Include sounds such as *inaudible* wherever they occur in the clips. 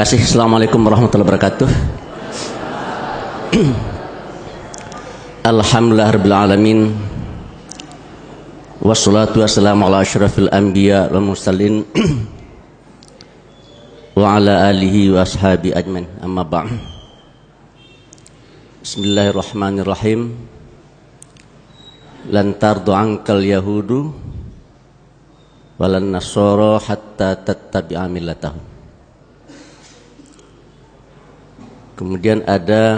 Kasih. Assalamualaikum warahmatullahi wabarakatuh. *clears throat* Alhamdulillah rabbil alamin. Wassalatu wassalamu ala asyrafil anbiya wal mursalin *clears throat* wa ala alihi wa ashabi ajmain. Amma ba'd. Bismillahirrahmanirrahim. Lan tardu ankal yahudu walan nasara hatta tattabi'a millatahum. Kemudian ada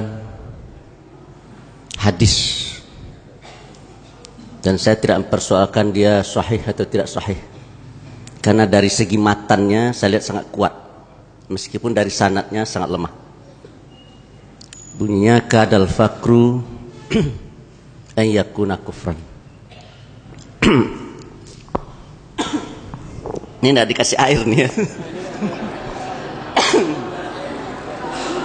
hadis. Dan saya tidak mempersoalkan dia sahih atau tidak sahih. Karena dari segi matannya saya lihat sangat kuat. Meskipun dari sanatnya sangat lemah. Bunyinya kadal fakru *clears throat* an yakuna kufran. *clears throat* Ini tidak dikasih air nih ya *laughs*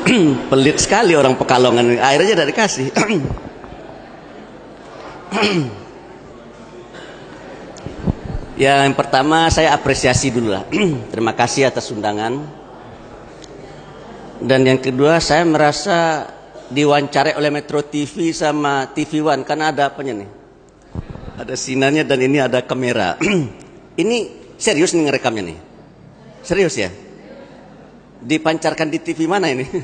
*clears throat* pelit sekali orang pekalongan. Air aja tidak dikasih. *clears throat* Ya yang pertama saya apresiasi dulu lah. *clears throat* Terima kasih atas undangan. Dan yang kedua saya merasa diwawancarai oleh Metro TV sama TV One karena ada apanya nih? Ada sinarnya dan ini ada kamera. Ini serius nih ngerekamnya nih? Serius ya dipancarkan di TV mana ini? *laughs*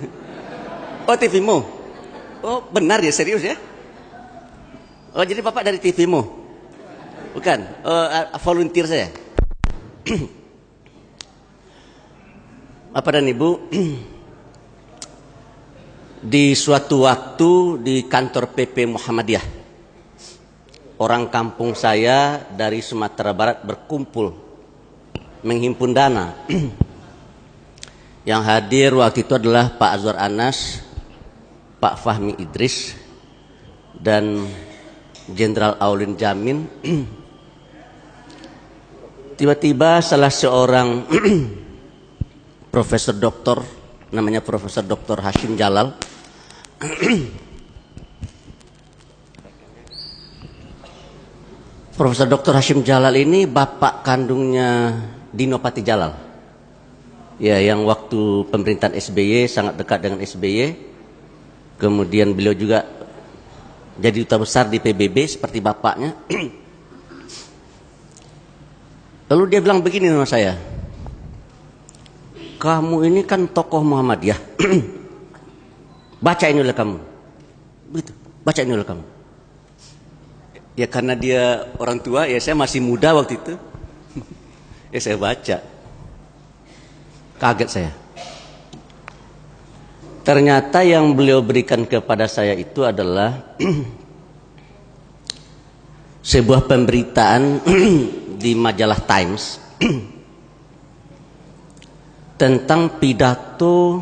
Oh TVmu. Oh benar ya serius ya? Oh jadi bapak dari TVmu? Bukan? Oh, volunteer saya. *clears throat* Bapak dan ibu, *clears throat* di suatu waktu di kantor PP Muhammadiyah, orang kampung saya dari Sumatera Barat berkumpul menghimpun dana *clears throat* Yang hadir waktu itu adalah Pak Azwar Anas, Pak Fahmi Idris, dan Jenderal Aulin Jamin. *clears throat* Tiba-tiba salah seorang *clears throat* Profesor Doktor, namanya Profesor Doktor Hashim Jalal, *clears throat* Profesor Doktor Hashim Jalal ini bapak kandungnya Dino Pati Jalal ya yang waktu pemerintahan SBY sangat dekat dengan SBY kemudian beliau juga jadi duta besar di PBB seperti bapaknya. *clears throat* Lalu dia bilang begini sama saya kamu ini kan tokoh Muhammadiyah. Baca ini oleh kamu. Begitu baca ini oleh kamu. Ya karena dia orang tua ya saya masih muda waktu itu. *laughs* Ya saya baca Kaget saya. Ternyata yang beliau berikan kepada saya itu adalah *clears throat* sebuah pemberitaan *clears throat* di majalah Times *clears throat* tentang pidato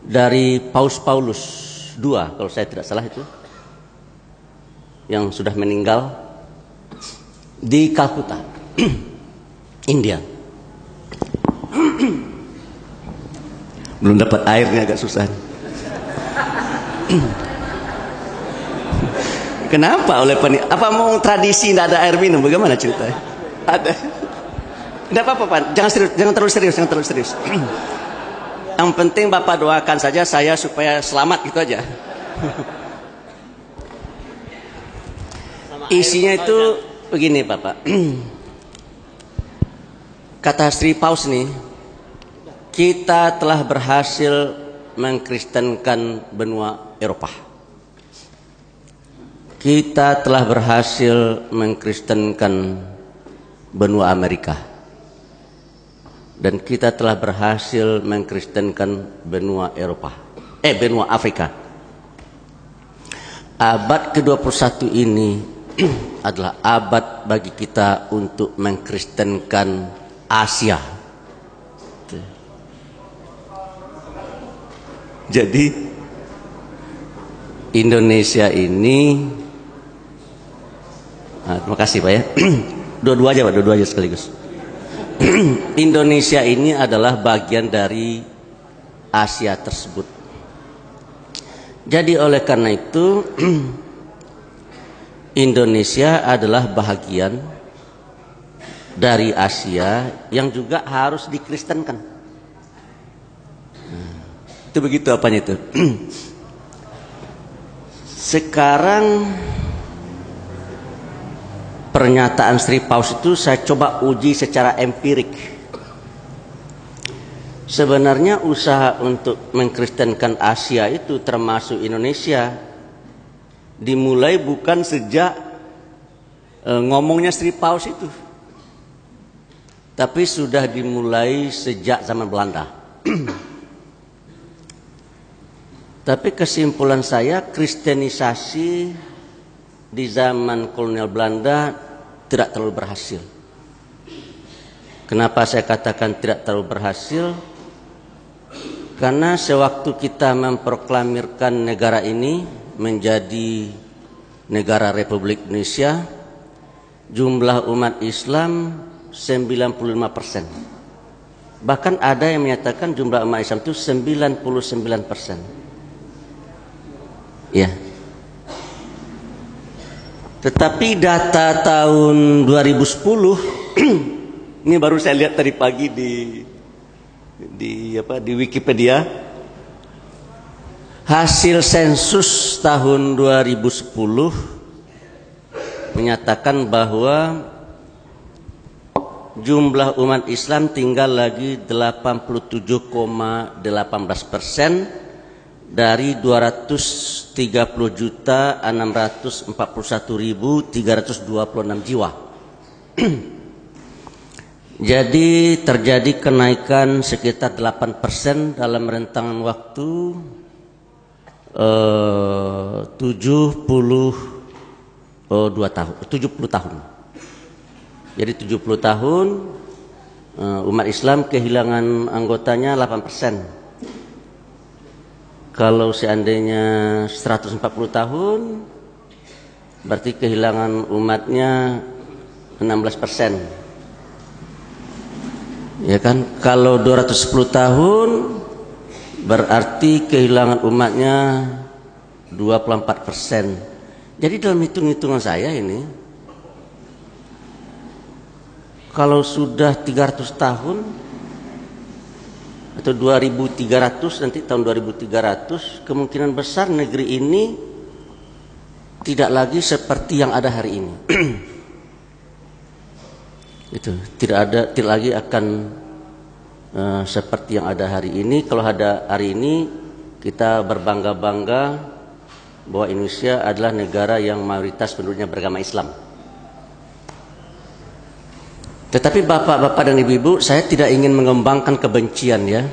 dari Paus Paulus II kalau saya tidak salah itu yang sudah meninggal di Kalkuta India belum dapat airnya agak susah. Kenapa oleh peni apa mau tradisi tidak ada air minum? Bagaimana ceritanya? Ada. Tidak apa-apa Pak jangan serius jangan terlalu serius jangan terlalu serius. *clears throat* Yang penting Bapak doakan saja saya supaya selamat gitu aja. Isinya itu begini Bapak *clears throat* kata Sri Paus nih kita telah berhasil mengkristenkan benua Eropa. Kita telah berhasil mengkristenkan benua Amerika. Dan kita telah berhasil mengkristenkan benua Eropa. Eh, benua Afrika. Abad ke-21 ini *clears throat* adalah abad bagi kita untuk mengkristenkan Asia Jadi Indonesia ini nah, terima kasih Pak ya. *clears throat* Dua-dua aja Pak, dua-dua aja sekaligus. *clears throat* Indonesia ini adalah bagian dari Asia tersebut. Jadi oleh karena itu *clears throat* Indonesia adalah bagian dari Asia yang juga harus dikristenkan. Itu begitu apanya itu. *clears throat* Sekarang pernyataan Sri Paus itu saya coba uji secara empirik. Sebenarnya usaha untuk mengkristenkan Asia itu termasuk Indonesia dimulai bukan sejak e, ngomongnya Sri Paus itu. Tapi sudah dimulai sejak zaman Belanda. *clears throat* Tapi kesimpulan saya kristenisasi di zaman kolonial Belanda tidak terlalu berhasil. Kenapa saya katakan tidak terlalu berhasil? Karena sewaktu kita memproklamirkan negara ini menjadi negara Republik Indonesia, jumlah umat Islam 95 persen. Bahkan ada yang menyatakan jumlah umat Islam itu 99 persen. Ya, tetapi data tahun 2010 *clears throat* ini baru saya lihat tadi pagi di di apa di Wikipedia hasil sensus tahun 2010 menyatakan bahwa jumlah umat Islam tinggal lagi 87,18 persen dari 230 juta 641 ribu 326 jiwa. *clears throat* Jadi terjadi kenaikan sekitar 8 persen dalam rentangan waktu eh, 72 tahun, 70 tahun. Jadi 70 tahun eh, umat Islam kehilangan anggotanya 8 persen kalau seandainya 140 tahun berarti kehilangan umatnya 16 persen. Ya kan? Kalau 210 tahun berarti kehilangan umatnya 24 persen. Jadi dalam hitung-hitungan saya ini kalau sudah 300 tahun atau 2300 nanti tahun 2300 kemungkinan besar negeri ini tidak lagi seperti yang ada hari ini. *clears throat* itu tidak ada tidak lagi akan uh, seperti yang ada hari ini. Kalau ada hari ini kita berbangga-bangga bahwa Indonesia adalah negara yang mayoritas penduduknya beragama Islam. Tetapi bapak-bapak dan ibu-ibu, saya tidak ingin mengembangkan kebencian ya.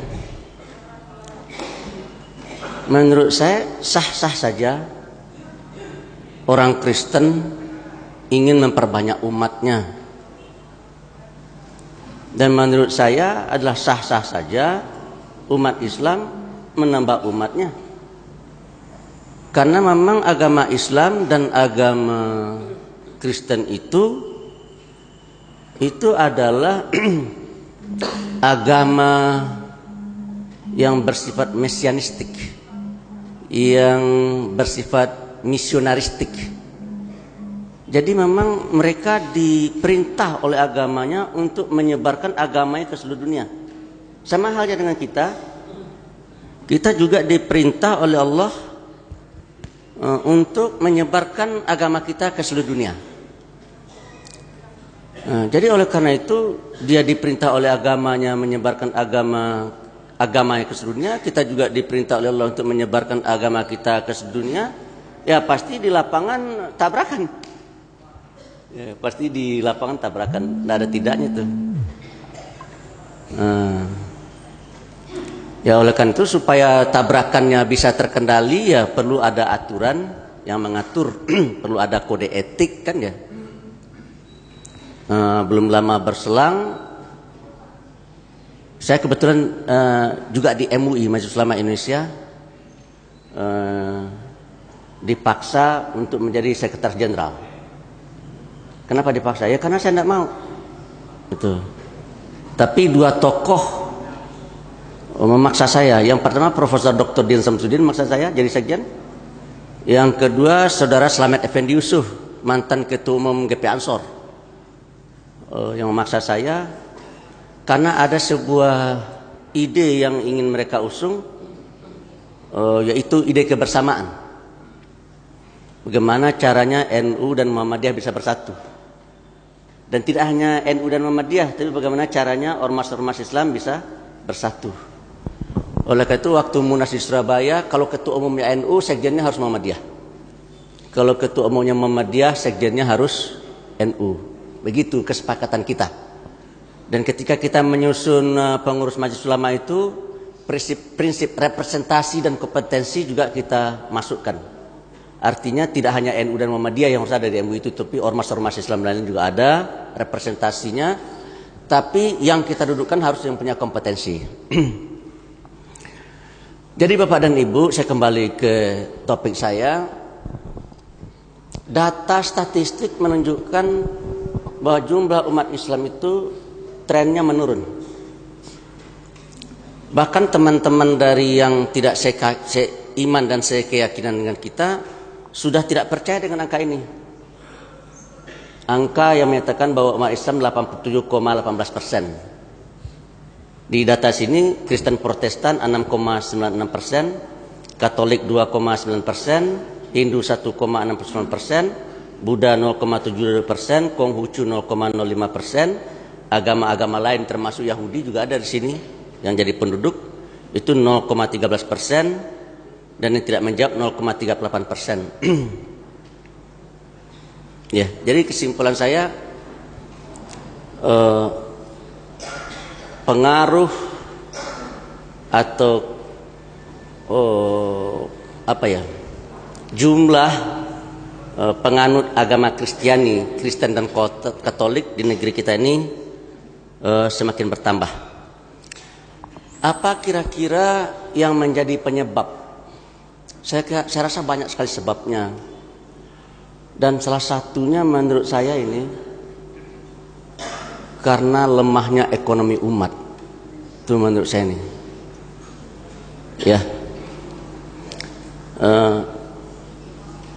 Menurut saya sah-sah saja orang Kristen ingin memperbanyak umatnya. Dan menurut saya adalah sah-sah saja umat Islam menambah umatnya. Karena memang agama Islam dan agama Kristen itu itu adalah *clears throat* agama yang bersifat mesianistik, yang bersifat misionaristik. Jadi memang mereka diperintah oleh agamanya untuk menyebarkan agamanya ke seluruh dunia. Sama halnya dengan kita, kita juga diperintah oleh Allah uh, untuk menyebarkan agama kita ke seluruh dunia. Nah, jadi oleh karena itu dia diperintah oleh agamanya menyebarkan agama agama ke seluruh dunia, kita juga diperintah oleh Allah untuk menyebarkan agama kita ke seluruh dunia. Ya pasti di lapangan tabrakan. Ya, pasti di lapangan tabrakan, tidak ada tidaknya tuh. Nah, ya oleh karena itu supaya tabrakannya bisa terkendali ya perlu ada aturan yang mengatur, *clears throat* perlu ada kode etik kan ya uh, belum lama berselang saya kebetulan uh, juga di MUI Majelis Ulama Indonesia uh, dipaksa untuk menjadi sekretaris jenderal. Kenapa dipaksa? Ya karena saya tidak mau. Itu. Tapi dua tokoh memaksa saya. Yang pertama Profesor Dr. Din Samsudin memaksa saya jadi sekjen. Yang kedua Saudara Slamet Effendi Yusuf, mantan Ketua Umum GP Ansor uh, yang memaksa saya karena ada sebuah ide yang ingin mereka usung uh, yaitu ide kebersamaan. Bagaimana caranya NU dan Muhammadiyah bisa bersatu? Dan tidak hanya NU dan Muhammadiyah, tapi bagaimana caranya ormas-ormas Islam bisa bersatu. Oleh karena itu waktu Munas di Surabaya, kalau ketua umumnya NU, sekjennya harus Muhammadiyah. Kalau ketua umumnya Muhammadiyah, sekjennya harus NU. Begitu kesepakatan kita. Dan ketika kita menyusun uh, pengurus majelis ulama itu, prinsip, prinsip representasi dan kompetensi juga kita masukkan. Artinya tidak hanya NU dan Muhammadiyah yang harus ada di MUI itu, tapi ormas-ormas Islam lain juga ada representasinya. Tapi yang kita dudukkan harus yang punya kompetensi. *clears throat* Jadi Bapak dan Ibu, saya kembali ke topik saya. Data statistik menunjukkan bahwa jumlah umat Islam itu trennya menurun. Bahkan teman-teman dari yang tidak seiman dan sekeyakinan dengan kita sudah tidak percaya dengan angka ini. Angka yang menyatakan bahwa umat Islam 87,18 persen. Di data sini Kristen Protestan 6,96 persen, Katolik 2,9 persen, Hindu 1,69 persen, Buddha 0,72 persen, Konghucu 0,05 persen, agama-agama lain termasuk Yahudi juga ada di sini yang jadi penduduk itu 0,13 persen dan yang tidak menjawab 0,38 persen. *clears throat* ya, jadi kesimpulan saya. Uh, pengaruh atau oh, apa ya jumlah penganut agama Kristiani, Kristen dan Katolik di negeri kita ini uh, semakin bertambah. Apa kira-kira yang menjadi penyebab? Saya, saya rasa banyak sekali sebabnya. Dan salah satunya menurut saya ini karena lemahnya ekonomi umat. Itu menurut saya ini. Ya. Uh,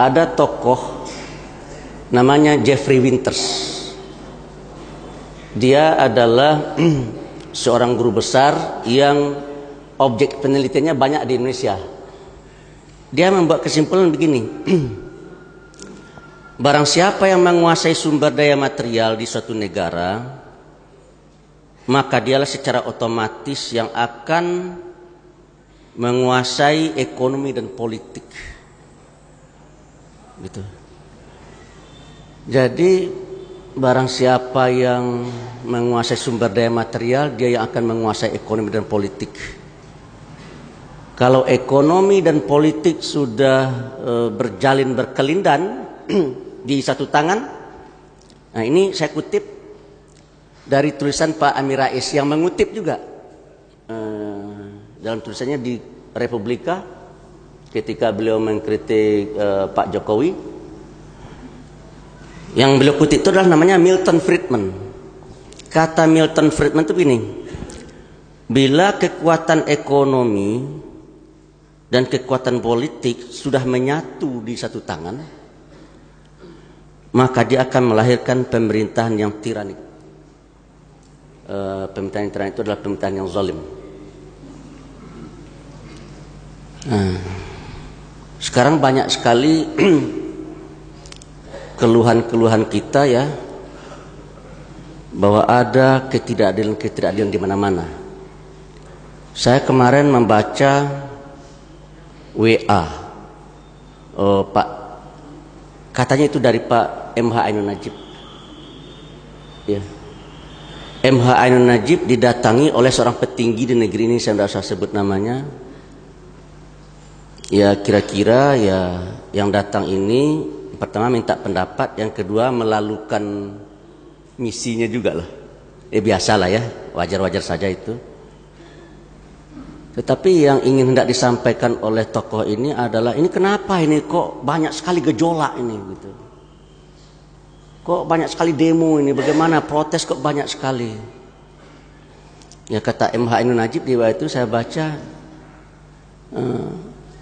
ada tokoh namanya Jeffrey Winters. Dia adalah *clears throat* seorang guru besar yang objek penelitiannya banyak di Indonesia. Dia membuat kesimpulan begini. *clears throat* Barang siapa yang menguasai sumber daya material di suatu negara, maka dialah secara otomatis yang akan menguasai ekonomi dan politik. Gitu. Jadi barang siapa yang menguasai sumber daya material, dia yang akan menguasai ekonomi dan politik. Kalau ekonomi dan politik sudah e, berjalin berkelindan *clears throat* di satu tangan, nah ini saya kutip dari tulisan Pak Amir Rais yang mengutip juga uh, dalam tulisannya di Republika ketika beliau mengkritik uh, Pak Jokowi yang beliau kutip itu adalah namanya Milton Friedman. Kata Milton Friedman itu begini bila kekuatan ekonomi dan kekuatan politik sudah menyatu di satu tangan maka dia akan melahirkan pemerintahan yang tiranik. Uh, pemerintahan yang terakhir itu adalah pemerintahan yang zalim. Nah, sekarang banyak sekali *clears throat* keluhan-keluhan kita ya bahwa ada ketidakadilan-ketidakadilan di mana-mana. Saya kemarin membaca WA oh, Pak katanya itu dari Pak MH Ainun Najib. Ya. MH Ainun Najib didatangi oleh seorang petinggi di negeri ini saya tidak usah sebut namanya ya kira-kira ya yang datang ini pertama minta pendapat yang kedua melalukan misinya juga lah. Eh biasalah ya wajar-wajar saja itu. Tetapi yang ingin hendak disampaikan oleh tokoh ini adalah ini kenapa ini? Kok banyak sekali gejolak ini? Gitu. Kok banyak sekali demo ini? Bagaimana? Protes kok banyak sekali? Ya kata MH Ainun Najib di bawah itu saya baca, uh,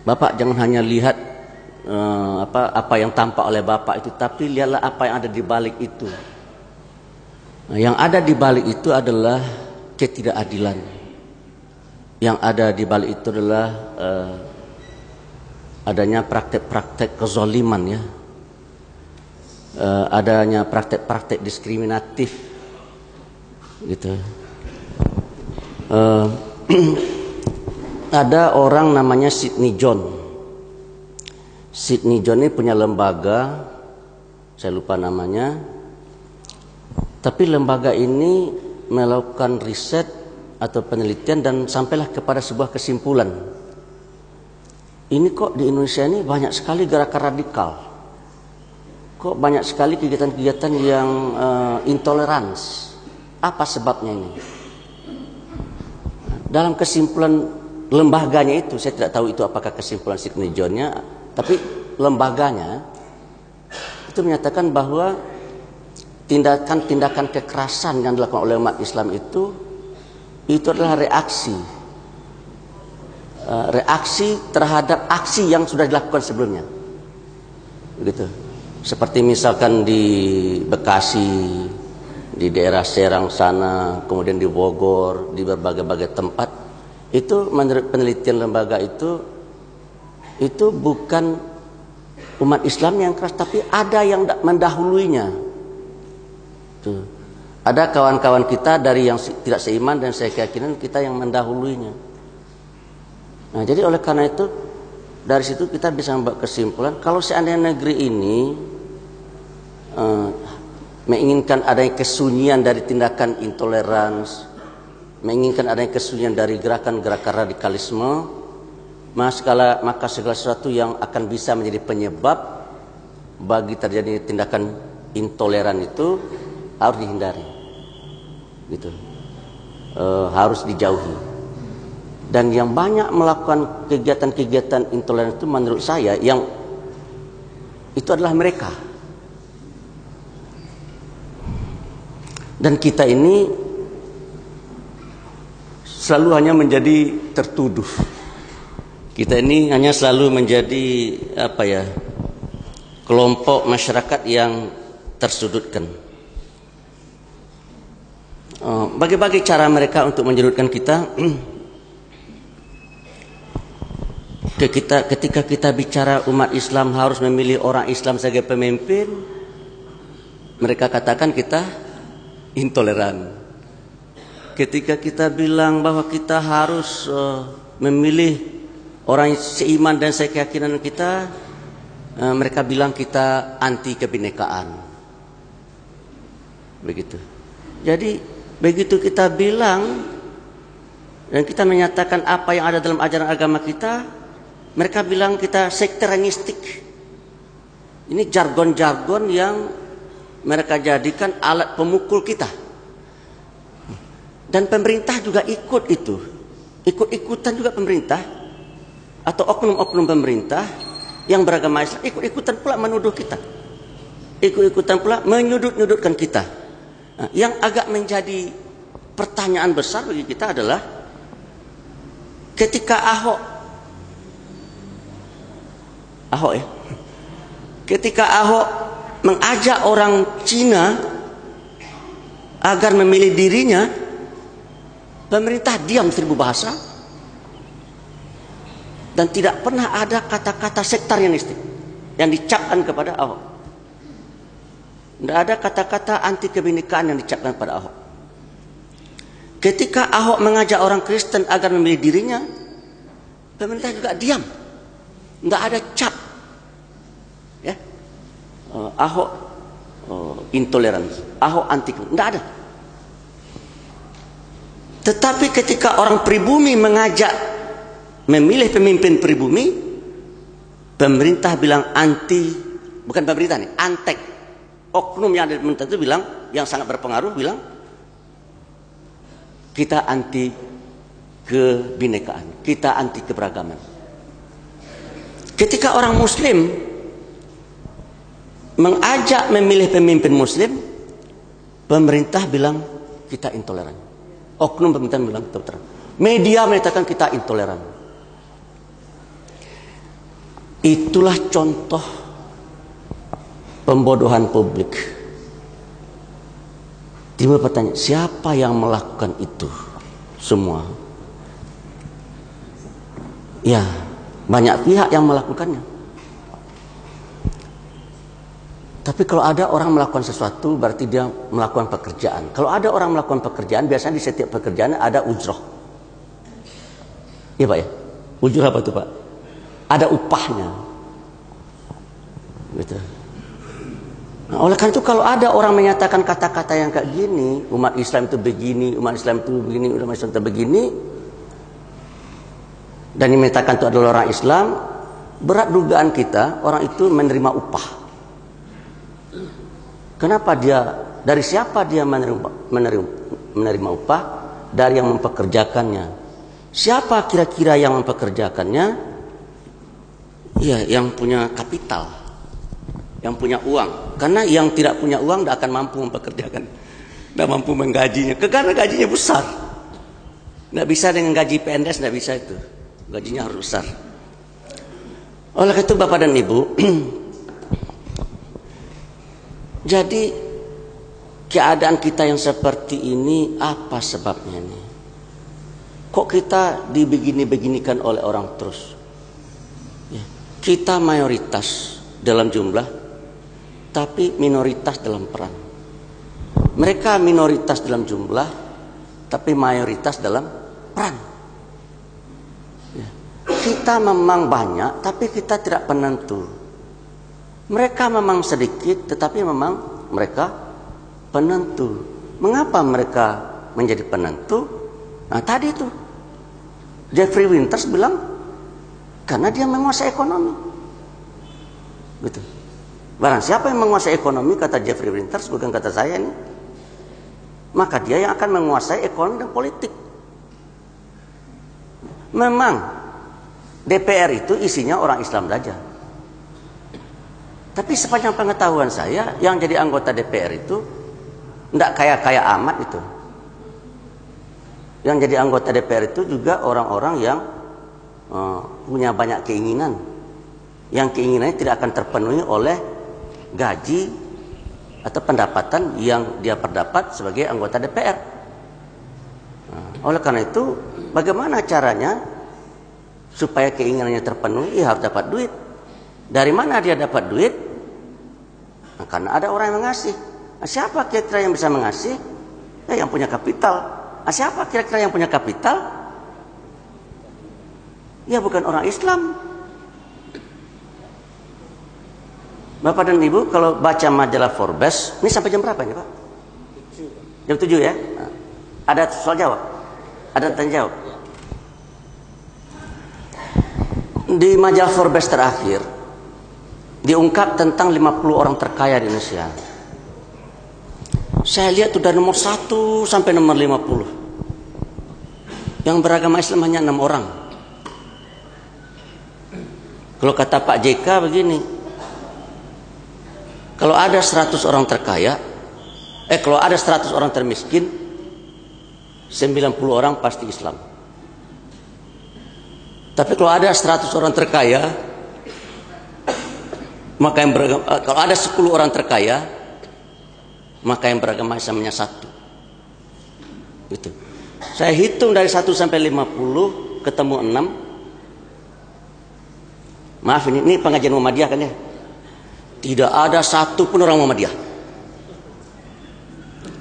Bapak jangan hanya lihat uh, apa apa yang tampak oleh Bapak itu, tapi lihatlah apa yang ada di balik itu. Nah, yang ada di balik itu adalah ketidakadilan. Yang ada di balik itu adalah uh, adanya praktek-praktek kezoliman ya, uh, adanya praktek-praktek diskriminatif gitu. Uh, *clears throat* ada orang namanya Sidney John. Sidney John ini punya lembaga, saya lupa namanya. Tapi lembaga ini melakukan riset atau penelitian dan sampailah kepada sebuah kesimpulan. Ini kok di Indonesia ini banyak sekali gerakan radikal. Kok banyak sekali kegiatan-kegiatan yang uh, intolerans. Apa sebabnya ini? Dalam kesimpulan lembaganya itu, saya tidak tahu itu apakah kesimpulan Sidney Johnnya, tapi lembaganya itu menyatakan bahwa tindakan-tindakan kekerasan yang dilakukan oleh umat Islam itu itu adalah reaksi uh, reaksi terhadap aksi yang sudah dilakukan sebelumnya. Begitu. Seperti misalkan di Bekasi, di daerah Serang sana, kemudian di Bogor, di berbagai-bagai tempat, itu menurut penelitian lembaga itu itu bukan umat Islam yang keras, tapi ada yang mendahuluinya. Tuh. Ada kawan-kawan kita dari yang tidak seiman dan saya keyakinan kita yang mendahuluinya. Nah, jadi oleh karena itu dari situ kita bisa membuat kesimpulan kalau seandainya negeri ini uh, menginginkan adanya kesunyian dari tindakan intoleransi, menginginkan adanya kesunyian dari gerakan-gerakan radikalisme, maka, maka segala sesuatu yang akan bisa menjadi penyebab bagi terjadi tindakan intoleran itu harus dihindari, gitu, e, harus dijauhi. Dan yang banyak melakukan kegiatan-kegiatan intoleran itu menurut saya yang itu adalah mereka. Dan kita ini selalu hanya menjadi tertuduh. Kita ini hanya selalu menjadi apa ya? kelompok masyarakat yang tersudutkan. Oh, bagi-bagi cara mereka untuk menyudutkan *clears throat* kita. ketika kita bicara umat Islam harus memilih orang Islam sebagai pemimpin, mereka katakan kita intoleran. Ketika kita bilang bahwa kita harus uh, memilih orang seiman dan saya keyakinan kita, uh, mereka bilang kita anti kebinekaan. Begitu. Jadi begitu kita bilang dan kita menyatakan apa yang ada dalam ajaran agama kita, mereka bilang kita sektarianistik. Ini jargon-jargon yang mereka jadikan alat pemukul kita. Dan pemerintah juga ikut itu. Ikut-ikutan juga pemerintah atau oknum-oknum pemerintah yang beragama Islam ikut-ikutan pula menuduh kita. Ikut-ikutan pula menyudut-nyudutkan kita. Nah, yang agak menjadi pertanyaan besar bagi kita adalah ketika Ahok Ahok ya. Ketika Ahok mengajak orang Cina agar memilih dirinya, pemerintah diam seribu bahasa dan tidak pernah ada kata-kata sektarianistik yang dicapkan kepada Ahok. Tidak ada kata-kata anti kebinekaan yang dicapkan kepada Ahok. Ketika Ahok mengajak orang Kristen agar memilih dirinya, pemerintah juga diam. Tidak ada cap uh, Ahok uh, intoleransi, Ahok anti, tidak ada. Tetapi ketika orang pribumi mengajak memilih pemimpin pribumi, pemerintah bilang anti, bukan pemerintah nih, antek. Oknum yang ada di pemerintah itu bilang, yang sangat berpengaruh bilang, kita anti kebinekaan, kita anti keberagaman. Ketika orang muslim mengajak memilih pemimpin muslim, pemerintah bilang kita intoleran. Oknum pemerintah bilang intoleran. Media menyatakan kita intoleran. Itulah contoh pembodohan publik. Timbul pertanyaan, siapa yang melakukan itu semua? Ya, Banyak pihak yang melakukannya. Tapi kalau ada orang melakukan sesuatu berarti dia melakukan pekerjaan. Kalau ada orang melakukan pekerjaan biasanya di setiap pekerjaan ada ujroh. Iya Pak ya? Ujroh apa itu Pak? Ada upahnya. Gitu. Nah, oleh karena itu kalau ada orang menyatakan kata-kata yang kayak gini, umat Islam itu begini, umat Islam itu begini, umat Islam itu begini, dan dimintakan itu adalah orang Islam, berat dugaan kita orang itu menerima upah. Kenapa dia dari siapa dia menerima menerima, menerima upah? Dari yang mempekerjakannya. Siapa kira-kira yang mempekerjakannya? Iya, yang punya kapital. Yang punya uang. Karena yang tidak punya uang tidak akan mampu mempekerjakan. Tidak mampu menggajinya. Karena gajinya besar. Tidak bisa dengan gaji PNS, tidak bisa itu gajinya harus besar. Oleh itu Bapak dan Ibu, *clears throat* jadi keadaan kita yang seperti ini apa sebabnya ini? Kok kita dibegini-beginikan oleh orang terus? Ya, kita mayoritas dalam jumlah, tapi minoritas dalam peran. Mereka minoritas dalam jumlah, tapi mayoritas dalam peran. Kita memang banyak, tapi kita tidak penentu. Mereka memang sedikit, tetapi memang mereka penentu. Mengapa mereka menjadi penentu? Nah tadi itu Jeffrey Winters bilang karena dia menguasai ekonomi. Gitu. Barang siapa yang menguasai ekonomi kata Jeffrey Winters bukan kata saya ini. Maka dia yang akan menguasai ekonomi dan politik. Memang DPR itu isinya orang Islam saja. Tapi sepanjang pengetahuan saya, yang jadi anggota DPR itu tidak kaya-kaya amat itu. Yang jadi anggota DPR itu juga orang-orang yang uh, punya banyak keinginan. Yang keinginannya tidak akan terpenuhi oleh gaji atau pendapatan yang dia perdapat sebagai anggota DPR. Nah, oleh karena itu, bagaimana caranya supaya keinginannya terpenuhi harus dapat duit. Dari mana dia dapat duit? Nah, karena ada orang yang mengasih. Nah, siapa kira-kira yang bisa mengasih? Ya, yang punya kapital. Nah, siapa kira-kira yang punya kapital? Ya bukan orang Islam. Bapak dan Ibu kalau baca majalah Forbes, ini sampai jam berapa ini Pak? Jam 7 ya? Ada soal jawab? Ada tanya jawab? di majalah Forbes terakhir diungkap tentang 50 orang terkaya di Indonesia. Saya lihat dari nomor 1 sampai nomor 50. Yang beragama Islam hanya 6 orang. Kalau kata Pak JK begini. Kalau ada 100 orang terkaya, eh kalau ada 100 orang termiskin, 90 orang pasti Islam. Tapi kalau ada 100 orang terkaya, maka yang beragama, eh, kalau ada 10 orang terkaya, maka yang beragama Islamnya satu. Gitu. Saya hitung dari 1 sampai 50 ketemu 6. Maaf ini, ini pengajian Muhammadiyah kan ya? Tidak ada satu pun orang Muhammadiyah.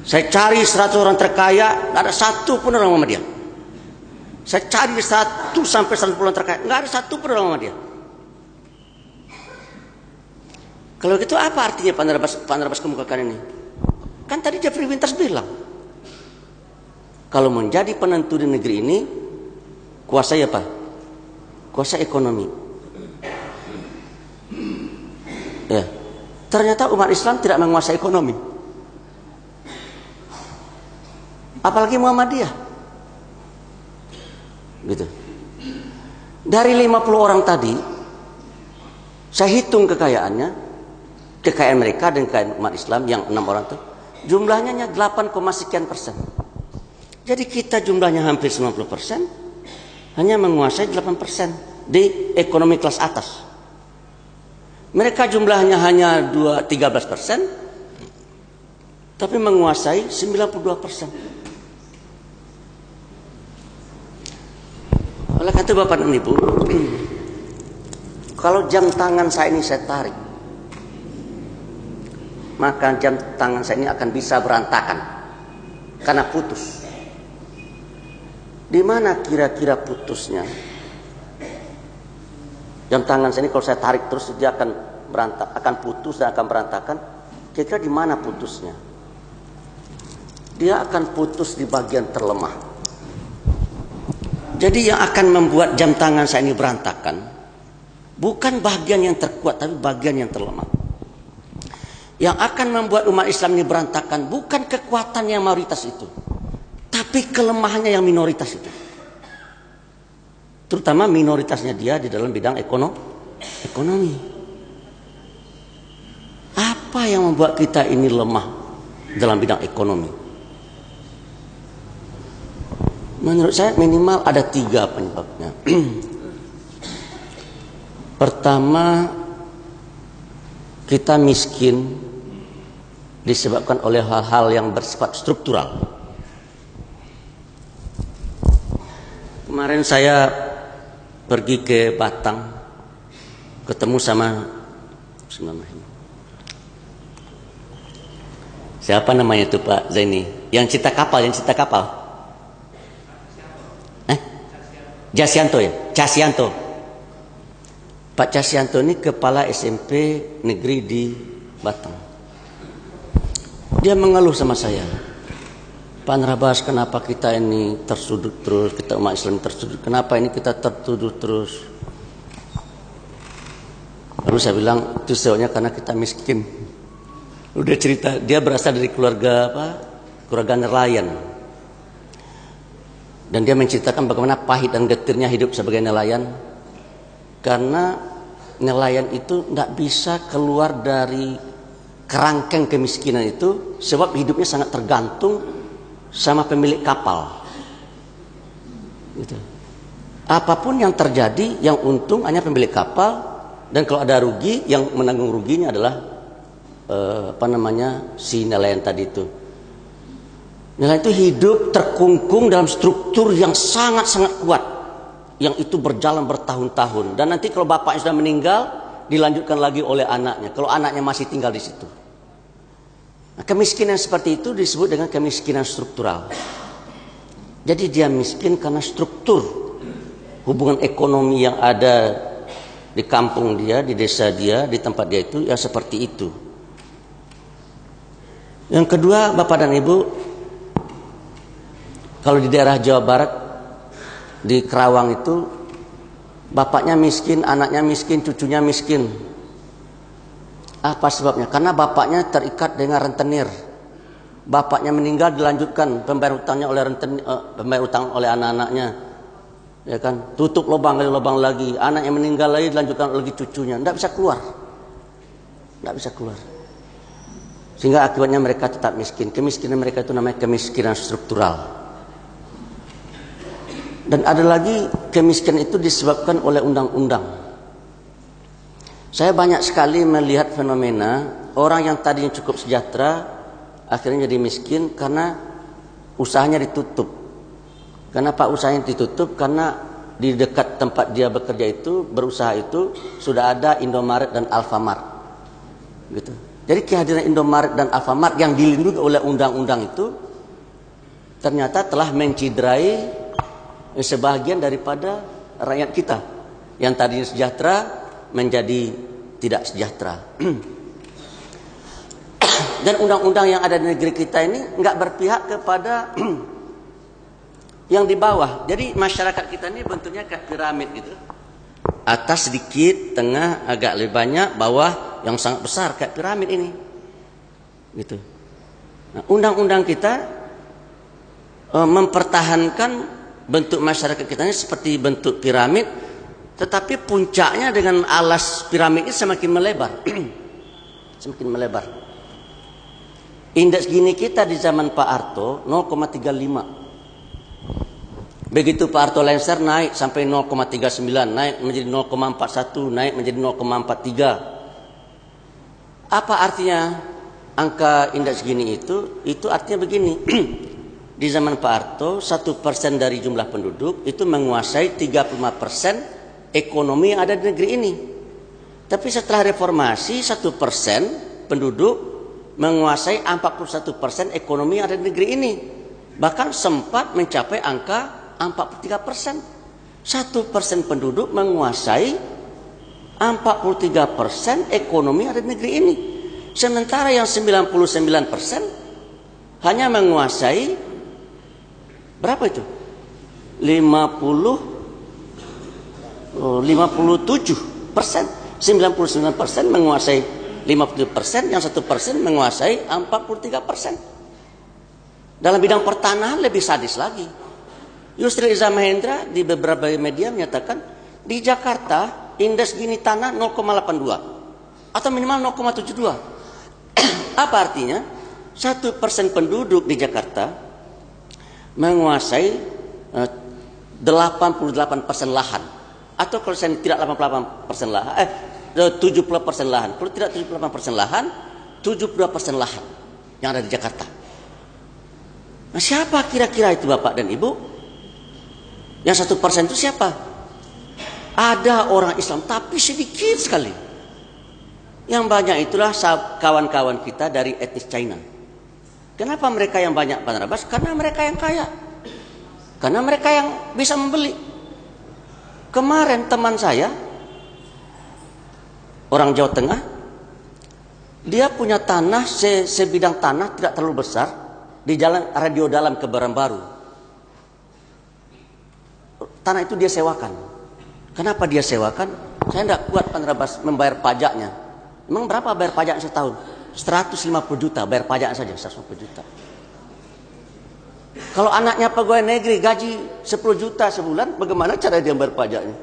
Saya cari 100 orang terkaya, tidak ada satu pun orang Muhammadiyah. Saya cari satu sampai satu bulan terkait, nggak ada satu pun sama dia. Kalau gitu apa artinya Panarabas, Panarabas kemukakan ini? Kan tadi Jeffrey Winters bilang, kalau menjadi penentu di negeri ini, kuasa apa? Kuasa ekonomi. Ya, ternyata umat Islam tidak menguasai ekonomi. Apalagi Muhammadiyah. Gitu. Dari 50 orang tadi, saya hitung kekayaannya, kekayaan mereka dan kekayaan umat Islam yang enam orang itu, jumlahnya hanya 8, sekian persen. Jadi kita jumlahnya hampir 90 persen, hanya menguasai 8 persen di ekonomi kelas atas. Mereka jumlahnya hanya 2, 13 persen, tapi menguasai 92 persen. Oleh kata Bapak dan Ibu, *clears throat* Kalau jam tangan saya ini saya tarik, maka jam tangan saya ini akan bisa berantakan karena putus. Di mana kira-kira putusnya? Jam tangan saya ini kalau saya tarik terus dia akan berantak, akan putus dan akan berantakan. Kira-kira di mana putusnya? Dia akan putus di bagian terlemah. Jadi yang akan membuat jam tangan saya ini berantakan bukan bagian yang terkuat tapi bagian yang terlemah. Yang akan membuat umat Islam ini berantakan bukan kekuatan yang mayoritas itu, tapi kelemahannya yang minoritas itu. Terutama minoritasnya dia di dalam bidang ekonomi. Apa yang membuat kita ini lemah dalam bidang ekonomi? Menurut saya minimal ada tiga penyebabnya. *clears throat* Pertama, kita miskin disebabkan oleh hal-hal yang bersifat struktural. Kemarin saya pergi ke Batang, ketemu sama Siapa namanya itu Pak Zaini? Yang cita kapal, yang cita kapal. Jasianto ya, Casianto. Pak Casianto ini kepala SMP negeri di Batang. Dia mengeluh sama saya. Pak Narabas, kenapa kita ini tersudut terus, kita umat Islam tersudut, kenapa ini kita tertuduh terus? Lalu saya bilang, itu sebabnya karena kita miskin. Udah cerita, dia berasal dari keluarga apa? Keluarga nelayan. Dan dia menceritakan bagaimana pahit dan getirnya hidup sebagai nelayan. Karena nelayan itu tidak bisa keluar dari kerangkeng kemiskinan itu sebab hidupnya sangat tergantung sama pemilik kapal. Gitu. Apa pun yang terjadi, yang untung hanya pemilik kapal dan kalau ada rugi, yang menanggung ruginya adalah eh, apa namanya si nelayan tadi itu. Nelayan itu hidup terkungkung dalam struktur yang sangat-sangat kuat. Yang itu berjalan bertahun-tahun. Dan nanti kalau bapaknya sudah meninggal, dilanjutkan lagi oleh anaknya. Kalau anaknya masih tinggal di situ. Nah, kemiskinan seperti itu disebut dengan kemiskinan struktural. Jadi dia miskin karena struktur hubungan ekonomi yang ada di kampung dia, di desa dia, di tempat dia itu ya seperti itu. Yang kedua, Bapak dan Ibu, kalau di daerah Jawa Barat di Kerawang itu bapaknya miskin, anaknya miskin, cucunya miskin. Apa sebabnya? Karena bapaknya terikat dengan rentenir. Bapaknya meninggal dilanjutkan pembayar utangnya oleh renten, uh, pembayar utang oleh anak-anaknya. Ya kan? Tutup lubang lagi lubang lagi. Anak yang meninggal lagi dilanjutkan lagi cucunya. Tidak bisa keluar. Tidak bisa keluar. Sehingga akibatnya mereka tetap miskin. Kemiskinan mereka itu namanya kemiskinan struktural. Dan ada lagi kemiskinan itu disebabkan oleh undang-undang. Saya banyak sekali melihat fenomena orang yang tadinya cukup sejahtera akhirnya jadi miskin karena usahanya ditutup. Kenapa usahanya ditutup? Karena di dekat tempat dia bekerja itu, berusaha itu sudah ada Indomaret dan Alfamart. Gitu. Jadi kehadiran Indomaret dan Alfamart yang dilindungi oleh undang-undang itu ternyata telah menciderai sebagian daripada rakyat kita yang tadinya sejahtera menjadi tidak sejahtera. *clears throat* Dan undang-undang yang ada di negeri kita ini nggak berpihak kepada *clears throat* yang di bawah. Jadi masyarakat kita ini bentuknya kayak piramid gitu. Atas sedikit, tengah agak lebih banyak, bawah yang sangat besar kayak piramid ini. Gitu. Nah, undang-undang kita e, mempertahankan bentuk masyarakat kita ini seperti bentuk piramid tetapi puncaknya dengan alas piramid ini semakin melebar. *clears throat* Semakin melebar. Indeks gini kita di zaman Pak Harto 0,35 begitu Pak Harto lengser naik sampai 0,39 naik menjadi 0,41 naik menjadi 0,43 apa artinya angka indeks gini itu? Itu artinya begini *clears throat* di zaman Pak Harto satu persen dari jumlah penduduk itu menguasai 35 persen ekonomi yang ada di negeri ini Tapi setelah reformasi satu persen penduduk menguasai 41 persen ekonomi yang ada di negeri ini. Bahkan sempat mencapai angka 43 persen. Satu persen penduduk menguasai 43 persen ekonomi yang ada di negeri ini. Sementara yang 99 persen hanya menguasai berapa itu? 50 57 persen. 99 persen menguasai 50 persen yang satu persen menguasai 43 persen. Dalam bidang pertanahan lebih sadis lagi. Yusril Iza Mahendra di beberapa media menyatakan di Jakarta indeks gini tanah 0,82 atau minimal 0,72 *clears throat* apa artinya? Satu persen penduduk di Jakarta menguasai eh, 88 persen lahan. Atau kalau saya tidak 88 persen lahan eh 70 persen lahan. Kalau tidak 78 persen lahan 72 persen lahan yang ada di Jakarta. Nah, siapa kira-kira itu bapak dan ibu? Yang satu persen itu siapa? Ada orang Islam tapi sedikit sekali. Yang banyak itulah kawan-kawan kita dari etnis China Kenapa mereka yang banyak Abbas? Karena mereka yang kaya. Karena mereka yang bisa membeli. Kemarin teman saya, orang Jawa Tengah, dia punya tanah, se sebidang tanah tidak terlalu besar, di jalan radio dalam kebaran baru. Tanah itu dia sewakan. Kenapa dia sewakan? Saya tidak kuat Abbas membayar pajaknya. Memang berapa bayar pajaknya setahun? 150 juta bayar pajak saja 150 juta. Kalau anaknya pegawai negeri gaji 10 juta sebulan, bagaimana cara dia bayar pajaknya?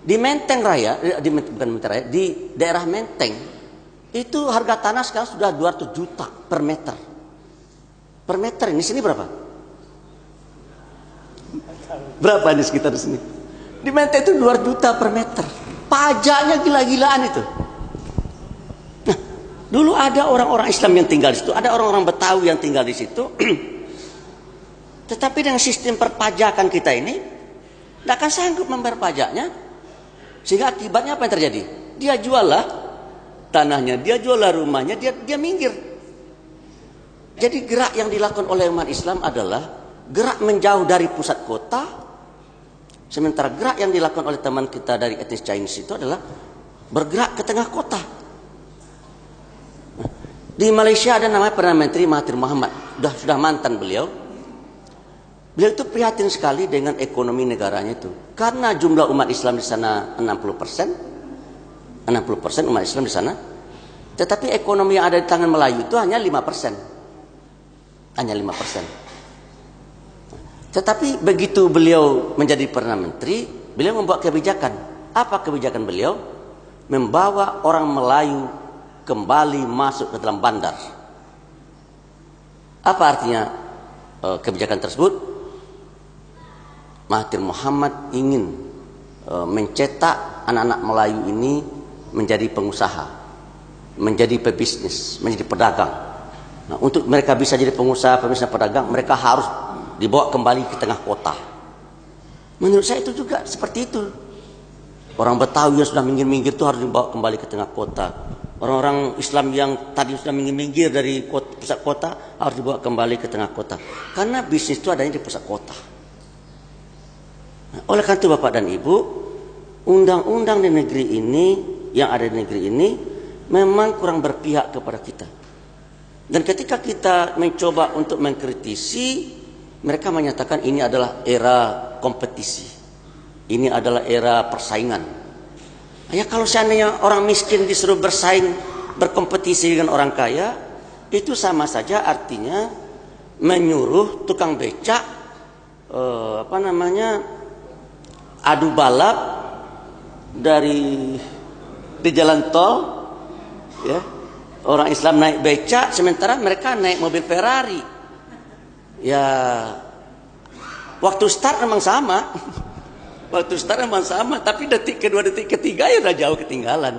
Di Menteng Raya, eh, di bukan Menteng Raya, di daerah Menteng itu harga tanah sekarang sudah 200 juta per meter. Per meter ini sini berapa? Berapa di sekitar sini? Di Menteng itu 200 juta per meter. Pajaknya gila-gilaan itu. Dulu ada orang-orang Islam yang tinggal di situ, ada orang-orang Betawi yang tinggal di situ. *clears throat* Tetapi dengan sistem perpajakan kita ini, tidak akan sanggup membayar pajaknya. Sehingga akibatnya apa yang terjadi? Dia jualah tanahnya, dia jualah rumahnya, dia dia minggir. Jadi gerak yang dilakukan oleh umat Islam adalah gerak menjauh dari pusat kota. Sementara gerak yang dilakukan oleh teman kita dari etnis Chinese itu adalah bergerak ke tengah kota. Di Malaysia ada namanya Perdana Menteri Mahathir Muhammad. Sudah sudah mantan beliau. Beliau itu prihatin sekali dengan ekonomi negaranya itu. Karena jumlah umat Islam di sana 60 persen. 60 persen umat Islam di sana. Tetapi ekonomi yang ada di tangan Melayu itu hanya 5 persen. Hanya 5 persen. Tetapi begitu beliau menjadi Perdana Menteri, beliau membuat kebijakan. Apa kebijakan beliau? Membawa orang Melayu kembali masuk ke dalam bandar. Apa artinya e, kebijakan tersebut? Mahathir Muhammad ingin e, mencetak anak-anak Melayu ini menjadi pengusaha, menjadi pebisnis, menjadi pedagang. Nah, untuk mereka bisa jadi pengusaha, pebisnis, pedagang, mereka harus dibawa kembali ke tengah kota. Menurut saya itu juga seperti itu. Orang Betawi yang sudah minggir-minggir itu harus dibawa kembali ke tengah kota. Orang-orang Islam yang tadi sudah minggir-minggir dari kota, pusat kota harus dibawa kembali ke tengah kota. Karena bisnis itu adanya di pusat kota. Nah, oleh karena itu Bapak dan Ibu, undang-undang di negeri ini yang ada di negeri ini memang kurang berpihak kepada kita. Dan ketika kita mencoba untuk mengkritisi, mereka menyatakan ini adalah era kompetisi. Ini adalah era persaingan. Ya kalau seandainya orang miskin disuruh bersaing, berkompetisi dengan orang kaya, itu sama saja artinya menyuruh tukang becak eh, apa namanya adu balap dari di jalan tol ya. Orang Islam naik becak sementara mereka naik mobil Ferrari. Ya waktu start memang sama *laughs* Waktu start memang sama, tapi detik kedua, detik ketiga ya udah jauh ketinggalan.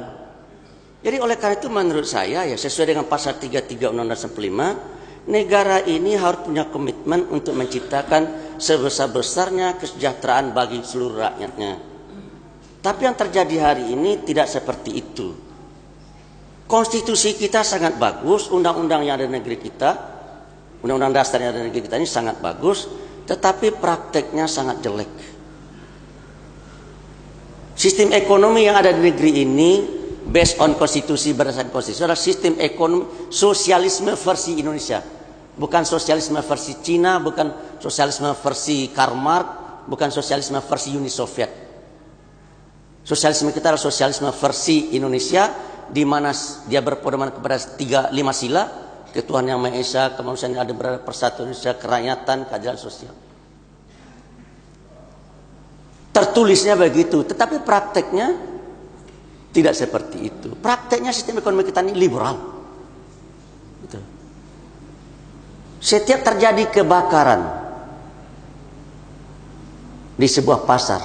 Jadi oleh karena itu menurut saya ya sesuai dengan pasal 33 Undang-Undang 45, negara ini harus punya komitmen untuk menciptakan sebesar-besarnya kesejahteraan bagi seluruh rakyatnya. Tapi yang terjadi hari ini tidak seperti itu. Konstitusi kita sangat bagus, undang-undang yang ada di negeri kita, undang-undang dasar yang ada di negeri kita ini sangat bagus, tetapi prakteknya sangat jelek. Sistem ekonomi yang ada di negeri ini based on konstitusi berdasarkan konstitusi adalah sistem ekonomi sosialisme versi Indonesia. Bukan sosialisme versi Cina, bukan sosialisme versi Karl Marx, bukan sosialisme versi Uni Soviet. Sosialisme kita adalah sosialisme versi Indonesia di mana dia berpedoman kepada tiga lima sila ketuhanan yang maha esa kemanusiaan yang ada berada persatuan Indonesia kerakyatan keadilan sosial tertulisnya begitu tetapi prakteknya tidak seperti itu prakteknya sistem ekonomi kita ini liberal gitu. setiap terjadi kebakaran di sebuah pasar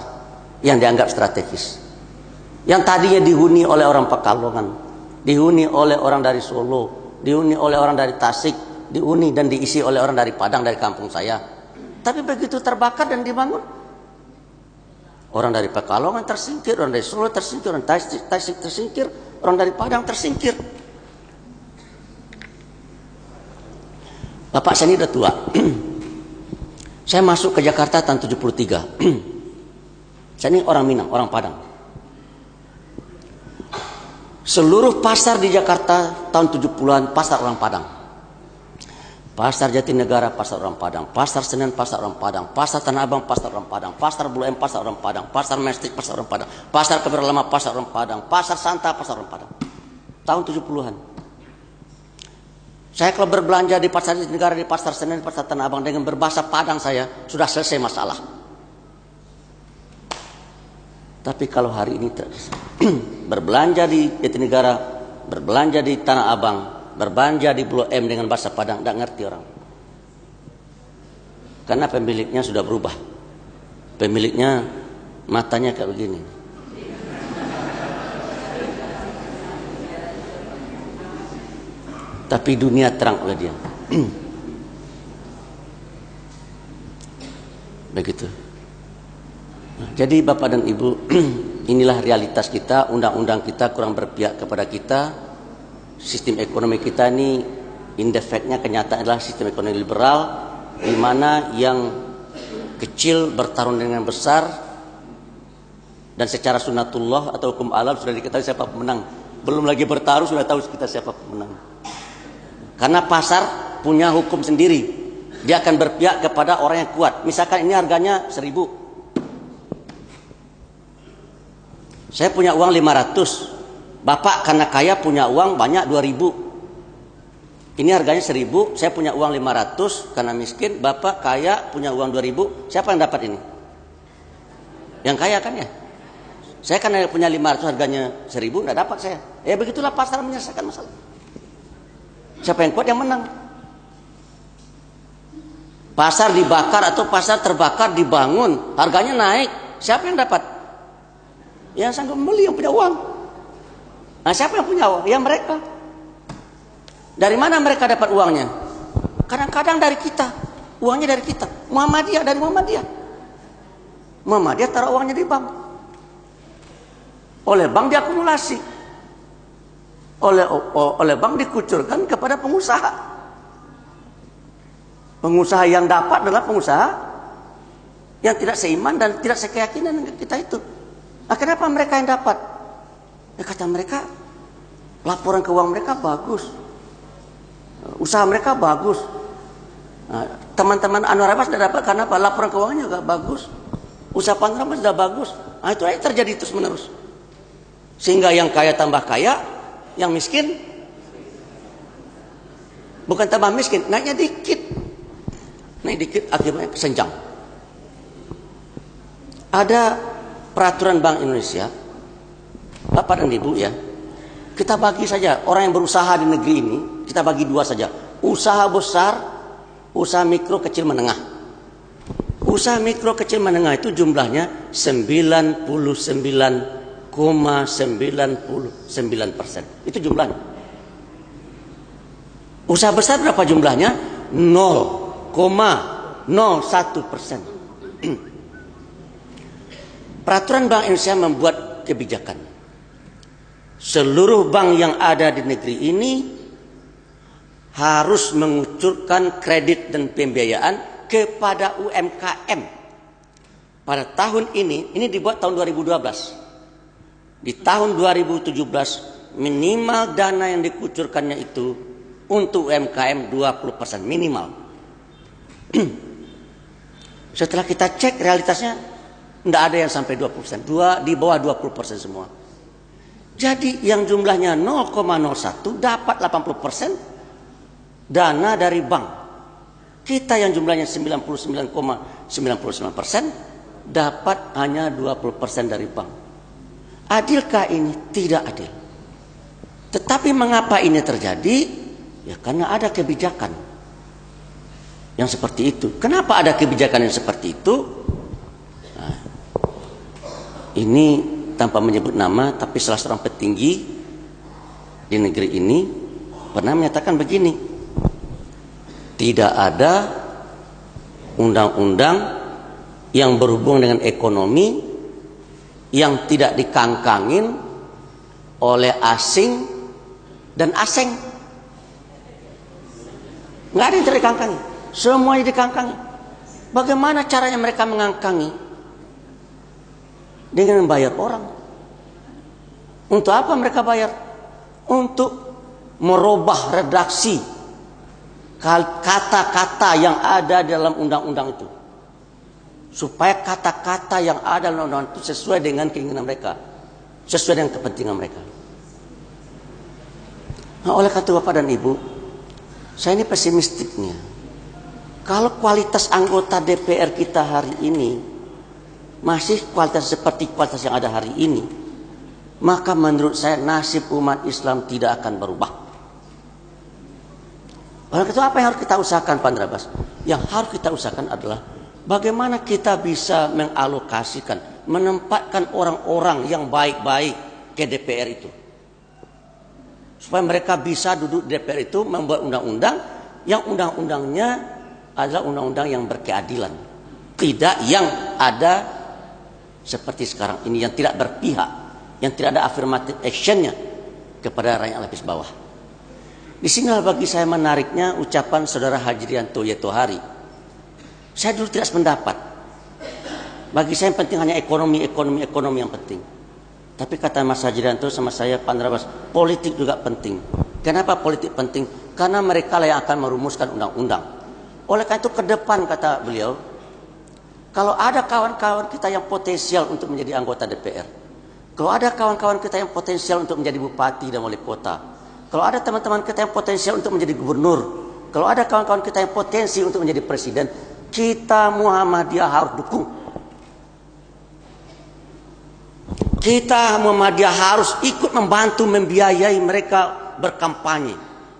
yang dianggap strategis yang tadinya dihuni oleh orang Pekalongan, dihuni oleh orang dari Solo, dihuni oleh orang dari Tasik, dihuni dan diisi oleh orang dari Padang dari kampung saya. Tapi begitu terbakar dan dibangun, orang dari Pekalongan tersingkir, orang dari Solo tersingkir, orang Tasik, Tasik tersingkir, orang dari Padang tersingkir. Bapak saya ini udah tua. *clears throat* saya masuk ke Jakarta tahun 73. *clears throat* saya ini orang Minang, orang Padang. Seluruh pasar di Jakarta tahun 70-an pasar orang Padang. Pasar Jatinegara, pasar orang Padang. Pasar Senen, pasar orang Padang. Pasar Tanah Abang, pasar orang Padang. Pasar Blue M, pasar orang Padang. Pasar Mestik, pasar orang Padang. Pasar Kebayoran Lama, pasar orang Padang. Pasar Santa, pasar orang Padang. Tahun 70-an. Saya kalau berbelanja di pasar Jatinegara, di pasar Senen, pasar Tanah Abang dengan berbahasa Padang saya sudah selesai masalah. Tapi kalau hari ini *clears throat* berbelanja di Jatinegara, berbelanja di Tanah Abang, berbelanja di Blok M dengan bahasa Padang, tidak ngerti orang. Karena pemiliknya sudah berubah. Pemiliknya matanya kayak begini. Tapi dunia terang oleh dia. *clears throat* Begitu. Jadi Bapak dan Ibu, *clears throat* inilah realitas kita, undang-undang kita kurang berpihak kepada kita. Sistem ekonomi kita ini indefeknya kenyataan adalah sistem ekonomi liberal di mana yang kecil bertarung dengan besar dan secara sunatullah atau hukum alam sudah diketahui siapa pemenang. Belum lagi bertaruh sudah tahu kita siapa pemenang. Karena pasar punya hukum sendiri. Dia akan berpihak kepada orang yang kuat. Misalkan ini harganya seribu, Saya punya uang 500. Bapak karena kaya punya uang banyak 2000. Ini harganya 1000, saya punya uang 500 karena miskin, Bapak kaya punya uang 2000. Siapa yang dapat ini? Yang kaya kan ya? Saya karena punya 500 harganya 1000 enggak dapat saya. Ya begitulah pasar menyelesaikan masalah. Siapa yang kuat yang menang. Pasar dibakar atau pasar terbakar dibangun, harganya naik. Siapa yang dapat? Yang sanggup membeli yang punya uang. Nah siapa yang punya uang? Ya mereka. Dari mana mereka dapat uangnya? Kadang-kadang dari kita. Uangnya dari kita. Muhammadiyah dari Muhammadiyah. Muhammadiyah taruh uangnya di bank. Oleh bank diakumulasi. Oleh oleh bank dikucurkan kepada pengusaha. Pengusaha yang dapat adalah pengusaha yang tidak seiman dan tidak sekeyakinan dengan kita itu. Nah, kenapa mereka yang dapat? Ya kata mereka, laporan keuangan mereka bagus. Usaha mereka bagus. Nah, teman-teman Anwar Abbas sudah dapat karena apa? Laporan keuangannya juga bagus. Usaha Pangrama sudah bagus. Nah, itu aja terjadi terus menerus. Sehingga yang kaya tambah kaya, yang miskin bukan tambah miskin, naiknya dikit. Naik dikit akhirnya senjang. Ada peraturan Bank Indonesia, Bapak dan Ibu ya, kita bagi saja orang yang berusaha di negeri ini, kita bagi dua saja. Usaha besar, usaha mikro kecil menengah. Usaha mikro kecil menengah itu jumlahnya 99,99 persen. Itu jumlahnya. Usaha besar berapa jumlahnya? 0,01 persen. *clears throat* Peraturan Bank Indonesia membuat kebijakan. Seluruh bank yang ada di negeri ini harus mengucurkan kredit dan pembiayaan kepada UMKM. Pada tahun ini, ini dibuat tahun 2012. Di tahun 2017 minimal dana yang dikucurkannya itu untuk UMKM 20% minimal. *clears throat* Setelah kita cek realitasnya tidak ada yang sampai 20%, dua di bawah 20% semua. Jadi yang jumlahnya 0,01 dapat 80% dana dari bank. Kita yang jumlahnya 99,99% dapat hanya 20% dari bank. Adilkah ini? Tidak adil. Tetapi mengapa ini terjadi? Ya karena ada kebijakan yang seperti itu. Kenapa ada kebijakan yang seperti itu? Nah, ini tanpa menyebut nama tapi salah seorang petinggi di negeri ini pernah menyatakan begini tidak ada undang-undang yang berhubung dengan ekonomi yang tidak dikangkangin oleh asing dan asing nggak ada yang tidak dikangkangi. Semuanya dikangkangi. Bagaimana caranya mereka mengangkangi dengan membayar orang. Untuk apa mereka bayar? Untuk merubah redaksi kata-kata yang ada dalam undang-undang itu. Supaya kata-kata yang ada dalam undang-undang itu sesuai dengan keinginan mereka. Sesuai dengan kepentingan mereka. Nah, oleh kata Bapak dan Ibu, saya ini pesimistiknya. Kalau kualitas anggota DPR kita hari ini masih kualitas seperti kualitas yang ada hari ini, maka menurut saya nasib umat Islam tidak akan berubah. Oleh itu apa yang harus kita usahakan Pak Drabas? Yang harus kita usahakan adalah bagaimana kita bisa mengalokasikan, menempatkan orang-orang yang baik-baik ke DPR itu. Supaya mereka bisa duduk di DPR itu membuat undang-undang yang undang-undangnya adalah undang-undang yang berkeadilan. Tidak yang ada seperti sekarang ini yang tidak berpihak, yang tidak ada affirmative actionnya kepada rakyat lapis bawah. Di sini bagi saya menariknya ucapan saudara Hajrianto Yetohari. Saya dulu tidak sependapat. Bagi saya yang penting hanya ekonomi, ekonomi, ekonomi yang penting. Tapi kata Mas Hajrianto sama saya Pak Ndrabas, politik juga penting. Kenapa politik penting? Karena mereka lah yang akan merumuskan undang-undang. Oleh karena itu ke depan kata beliau, kalau ada kawan-kawan kita yang potensial untuk menjadi anggota DPR. Kalau ada kawan-kawan kita yang potensial untuk menjadi bupati dan wali kota. Kalau ada teman-teman kita yang potensial untuk menjadi gubernur. Kalau ada kawan-kawan kita yang potensi untuk menjadi presiden. Kita Muhammadiyah harus dukung. Kita Muhammadiyah harus ikut membantu membiayai mereka berkampanye.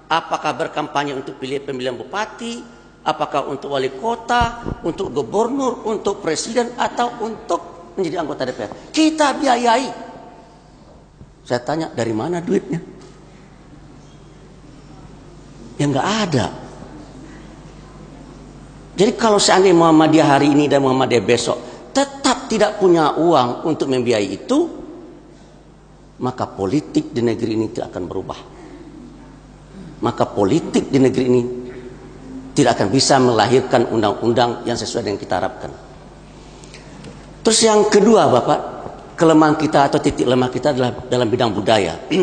Apakah berkampanye untuk pilih pemilihan bupati, Apakah untuk wali kota, untuk gubernur, untuk presiden, atau untuk menjadi anggota DPR. Kita biayai. Saya tanya, dari mana duitnya? Ya nggak ada. Jadi kalau seandainya Muhammadiyah hari ini dan Muhammadiyah besok tetap tidak punya uang untuk membiayai itu, maka politik di negeri ini tidak akan berubah. Maka politik di negeri ini tidak akan bisa melahirkan undang-undang yang sesuai dengan kita harapkan. Terus yang kedua Bapak, kelemahan kita atau titik lemah kita adalah dalam bidang budaya. *clears throat*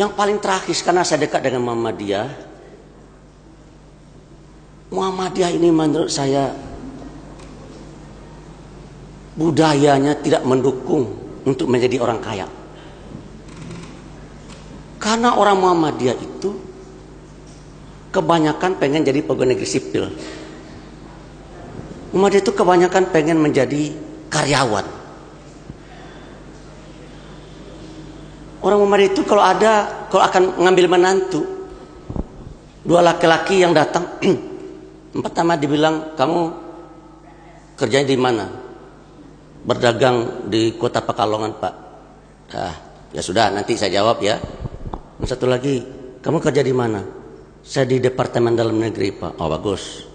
yang paling terakhir karena saya dekat dengan Muhammadiyah, Muhammadiyah ini menurut saya budayanya tidak mendukung untuk menjadi orang kaya. Karena orang Muhammadiyah itu kebanyakan pengen jadi pegawai negeri sipil. Umat itu kebanyakan pengen menjadi karyawan. Orang umat itu kalau ada, kalau akan mengambil menantu, dua laki-laki yang datang, *clears throat* pertama dibilang kamu kerjanya di mana? Berdagang di kota Pekalongan pak. Ah, ya sudah nanti saya jawab ya. Satu lagi, kamu kerja di mana? Saya di Departemen Dalam Negeri, Pak. Oh, bagus.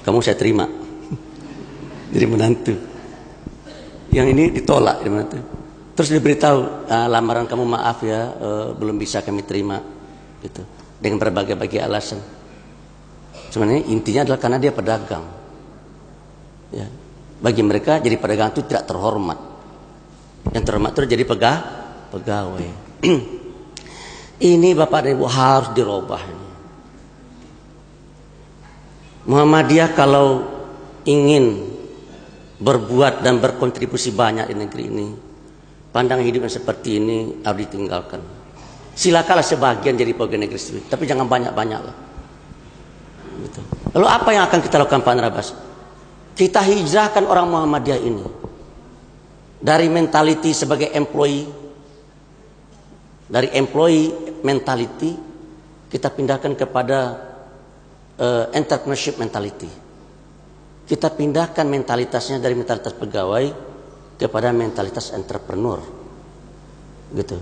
Kamu saya terima. *laughs* jadi menantu. Yang ini ditolak jadi menantu. Terus diberitahu ah, lamaran kamu maaf ya uh, belum bisa kami terima gitu dengan berbagai-bagai alasan. Sebenarnya intinya adalah karena dia pedagang. Ya. Bagi mereka jadi pedagang itu tidak terhormat. Yang terhormat itu jadi pegah, pegawai. *clears throat* ini Bapak dan Ibu harus dirubah ini. Muhammadiyah kalau ingin berbuat dan berkontribusi banyak di negeri ini, pandang hidup yang seperti ini harus ditinggalkan. Silakanlah sebagian jadi pegawai negeri sendiri, tapi jangan banyak-banyak lah. Gitu. Lalu apa yang akan kita lakukan Pak Narabas? Kita hijrahkan orang Muhammadiyah ini dari mentality sebagai employee, dari employee mentality kita pindahkan kepada uh, entrepreneurship mentality. Kita pindahkan mentalitasnya dari mentalitas pegawai kepada mentalitas entrepreneur. Gitu.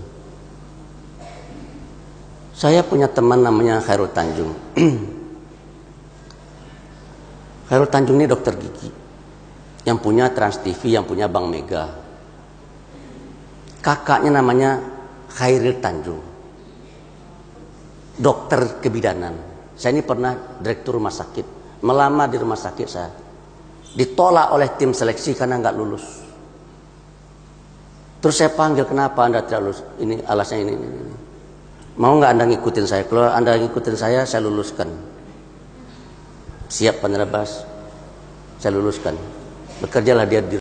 Saya punya teman namanya Khairul Tanjung. *clears throat* Khairul Tanjung ini dokter gigi. Yang punya Trans TV, yang punya Bank Mega. Kakaknya namanya Khairil Tanjung. Dokter kebidanan. Saya ini pernah direktur rumah sakit. Melamar di rumah sakit saya. Ditolak oleh tim seleksi karena nggak lulus. Terus saya panggil kenapa anda tidak lulus? Ini alasnya ini. ini, ini. Mau nggak anda ngikutin saya? Kalau anda ngikutin saya, saya luluskan. Siap penerabas, saya luluskan. Bekerjalah dia di